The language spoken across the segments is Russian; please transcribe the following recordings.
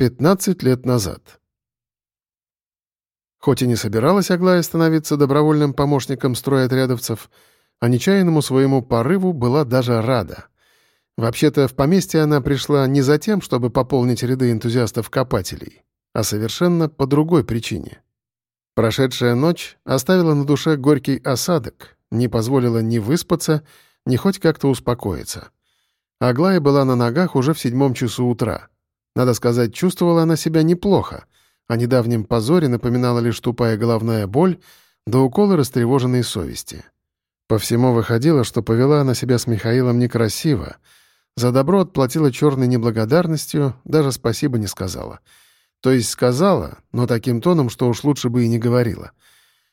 15 лет назад. Хоть и не собиралась Аглая становиться добровольным помощником стройотрядовцев, а нечаянному своему порыву была даже рада. Вообще-то в поместье она пришла не за тем, чтобы пополнить ряды энтузиастов-копателей, а совершенно по другой причине. Прошедшая ночь оставила на душе горький осадок, не позволила ни выспаться, ни хоть как-то успокоиться. Аглая была на ногах уже в седьмом часу утра. Надо сказать, чувствовала она себя неплохо. О недавнем позоре напоминала лишь тупая головная боль до укола растревоженной совести. По всему выходило, что повела она себя с Михаилом некрасиво. За добро отплатила черной неблагодарностью, даже спасибо не сказала. То есть сказала, но таким тоном, что уж лучше бы и не говорила.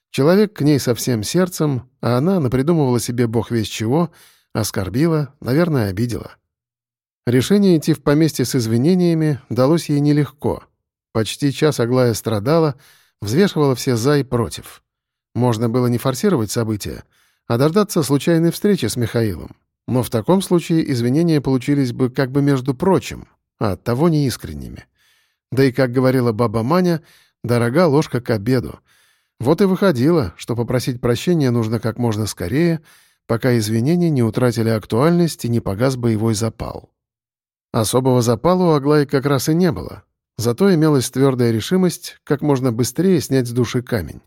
Человек к ней со всем сердцем, а она напридумывала себе бог весь чего — Оскорбила, наверное, обидела. Решение идти в поместье с извинениями далось ей нелегко. Почти час Аглая страдала, взвешивала все «за» и «против». Можно было не форсировать события, а дождаться случайной встречи с Михаилом. Но в таком случае извинения получились бы как бы между прочим, а оттого неискренними. Да и, как говорила баба Маня, дорога ложка к обеду. Вот и выходило, что попросить прощения нужно как можно скорее — пока извинения не утратили актуальность и не погас боевой запал. Особого запала у Аглаи как раз и не было, зато имелась твердая решимость как можно быстрее снять с души камень.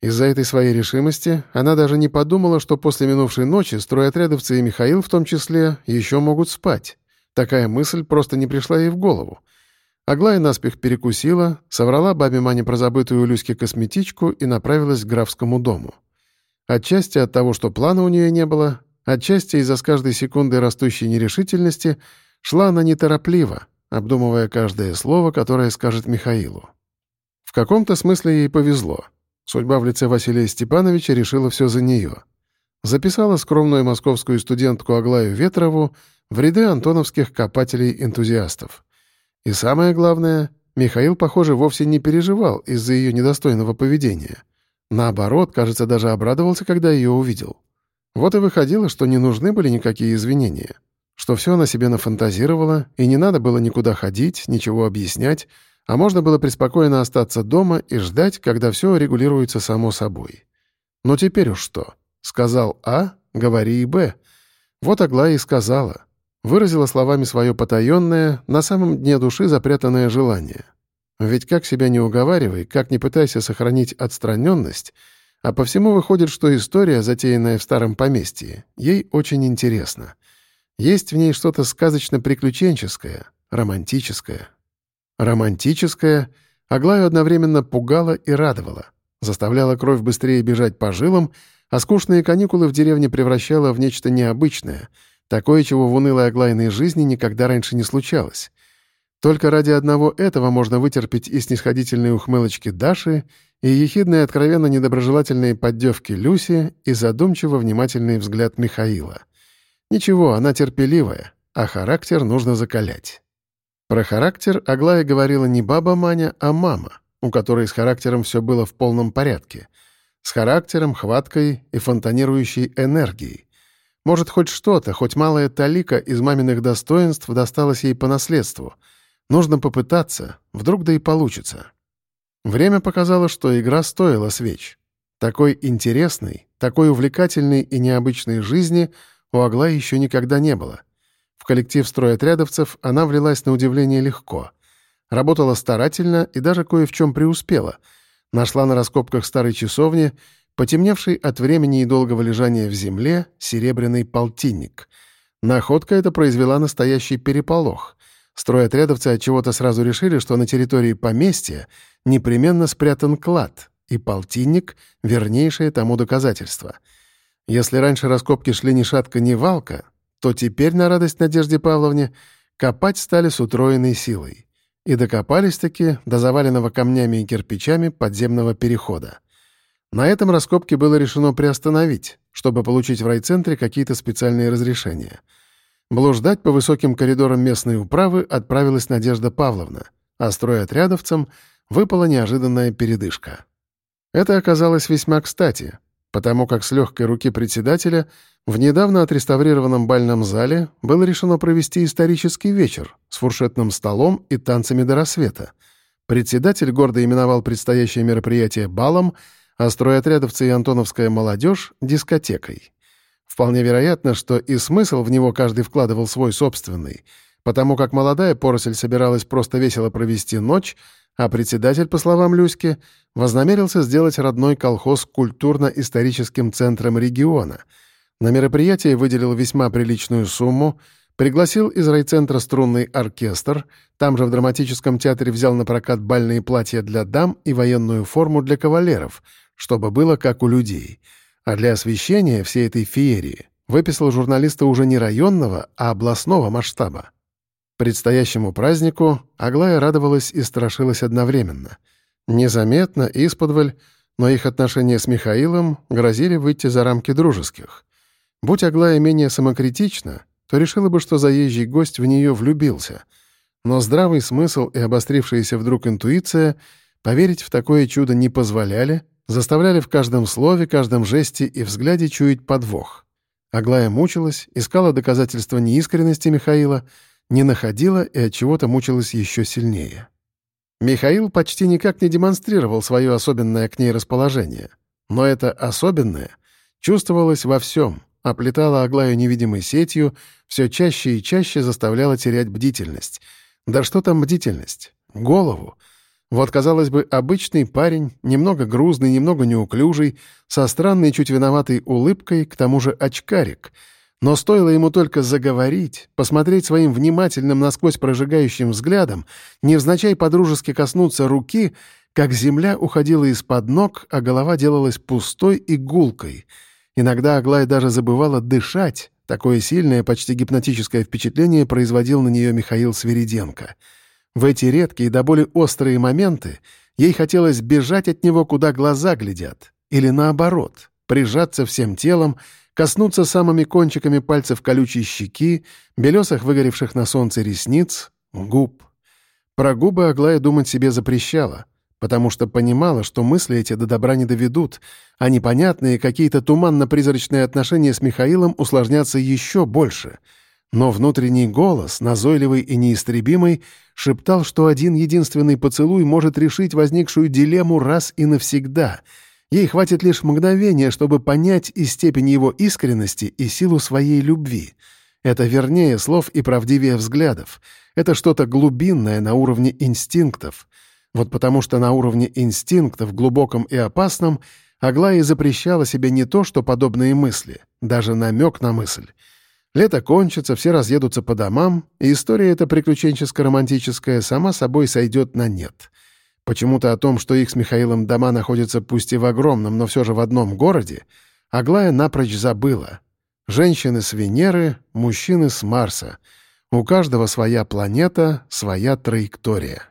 Из-за этой своей решимости она даже не подумала, что после минувшей ночи стройотрядовцы и Михаил в том числе еще могут спать. Такая мысль просто не пришла ей в голову. Аглая наспех перекусила, соврала бабе Мане про забытую у Люськи косметичку и направилась к графскому дому. Отчасти от того, что плана у нее не было, отчасти из-за с каждой секунды растущей нерешительности, шла она неторопливо, обдумывая каждое слово, которое скажет Михаилу. В каком-то смысле ей повезло. Судьба в лице Василия Степановича решила все за нее. Записала скромную московскую студентку Аглаю Ветрову в ряды антоновских копателей-энтузиастов. И самое главное, Михаил, похоже, вовсе не переживал из-за ее недостойного поведения. Наоборот, кажется, даже обрадовался, когда ее увидел. Вот и выходило, что не нужны были никакие извинения. Что все она себе нафантазировала, и не надо было никуда ходить, ничего объяснять, а можно было преспокойно остаться дома и ждать, когда все регулируется само собой. Но теперь уж что? Сказал А, говори и Б. Вот Аглая и сказала. Выразила словами свое потаенное, на самом дне души запрятанное желание — ведь как себя не уговаривай, как не пытайся сохранить отстраненность, а по всему выходит, что история, затеянная в старом поместье, ей очень интересна. Есть в ней что-то сказочно-приключенческое, романтическое. Романтическое Аглаю одновременно пугало и радовало, заставляла кровь быстрее бежать по жилам, а скучные каникулы в деревне превращала в нечто необычное, такое, чего в унылой Аглайной жизни никогда раньше не случалось. Только ради одного этого можно вытерпеть и снисходительные ухмылочки Даши, и ехидные откровенно недоброжелательные поддевки Люси, и задумчиво внимательный взгляд Михаила. Ничего, она терпеливая, а характер нужно закалять. Про характер Аглая говорила не баба Маня, а мама, у которой с характером все было в полном порядке. С характером, хваткой и фонтанирующей энергией. Может, хоть что-то, хоть малая талика из маминых достоинств досталась ей по наследству — Нужно попытаться, вдруг да и получится. Время показало, что игра стоила свеч. Такой интересной, такой увлекательной и необычной жизни у Аглаи еще никогда не было. В коллектив стройотрядовцев она влилась на удивление легко. Работала старательно и даже кое в чем преуспела. Нашла на раскопках старой часовни потемневший от времени и долгого лежания в земле серебряный полтинник. Находка эта произвела настоящий переполох. Стройотрядовцы от чего то сразу решили, что на территории поместья непременно спрятан клад, и полтинник — вернейшее тому доказательство. Если раньше раскопки шли ни шатка, ни валка, то теперь, на радость Надежде Павловне, копать стали с утроенной силой. И докопались-таки до заваленного камнями и кирпичами подземного перехода. На этом раскопки было решено приостановить, чтобы получить в райцентре какие-то специальные разрешения — Блуждать по высоким коридорам местной управы отправилась Надежда Павловна, а стройотрядовцам выпала неожиданная передышка. Это оказалось весьма кстати. Потому как с легкой руки председателя в недавно отреставрированном бальном зале было решено провести исторический вечер с фуршетным столом и танцами до рассвета. Председатель гордо именовал предстоящее мероприятие балом, а стройотрядовцы и антоновская молодежь — дискотекой. Вполне вероятно, что и смысл в него каждый вкладывал свой собственный, потому как молодая поросль собиралась просто весело провести ночь, а председатель, по словам Люськи, вознамерился сделать родной колхоз культурно-историческим центром региона. На мероприятие выделил весьма приличную сумму, пригласил из райцентра струнный оркестр, там же в драматическом театре взял на прокат бальные платья для дам и военную форму для кавалеров, чтобы было как у людей. А для освещения всей этой феерии выписал журналиста уже не районного, а областного масштаба. Предстоящему празднику Аглая радовалась и страшилась одновременно. Незаметно, исподволь, но их отношения с Михаилом грозили выйти за рамки дружеских. Будь Аглая менее самокритична, то решила бы, что заезжий гость в нее влюбился. Но здравый смысл и обострившаяся вдруг интуиция поверить в такое чудо не позволяли, заставляли в каждом слове, каждом жесте и взгляде чуять подвох. Аглая мучилась, искала доказательства неискренности Михаила — не находила и от чего-то мучилась еще сильнее. Михаил почти никак не демонстрировал свое особенное к ней расположение. Но это особенное чувствовалось во всем, оплетало Аглаю невидимой сетью, все чаще и чаще заставляло терять бдительность. Да что там бдительность? Голову. Вот, казалось бы, обычный парень, немного грузный, немного неуклюжий, со странной, чуть виноватой улыбкой, к тому же очкарик — но стоило ему только заговорить, посмотреть своим внимательным, насквозь прожигающим взглядом, невзначай подружески коснуться руки, как земля уходила из-под ног, а голова делалась пустой и гулкой. Иногда Аглая даже забывала дышать. Такое сильное, почти гипнотическое впечатление производил на нее Михаил Свириденко. В эти редкие до боли острые моменты ей хотелось бежать от него, куда глаза глядят. Или наоборот, прижаться всем телом коснуться самыми кончиками пальцев колючей щеки, белесых выгоревших на солнце ресниц, губ. Про губы Аглая думать себе запрещала, потому что понимала, что мысли эти до добра не доведут, а непонятные какие-то туманно-призрачные отношения с Михаилом усложнятся еще больше. Но внутренний голос, назойливый и неистребимый, шептал, что один единственный поцелуй может решить возникшую дилемму раз и навсегда — Ей хватит лишь мгновения, чтобы понять и степень его искренности, и силу своей любви. Это вернее слов и правдивее взглядов. Это что-то глубинное на уровне инстинктов. Вот потому что на уровне инстинктов, глубоком и опасном, Аглая запрещала себе не то, что подобные мысли, даже намек на мысль. Лето кончится, все разъедутся по домам, и история эта приключенческо-романтическая сама собой сойдет на нет. Почему-то о том, что их с Михаилом дома находятся пусть и в огромном, но все же в одном городе, Аглая напрочь забыла. Женщины с Венеры, мужчины с Марса. У каждого своя планета, своя траектория.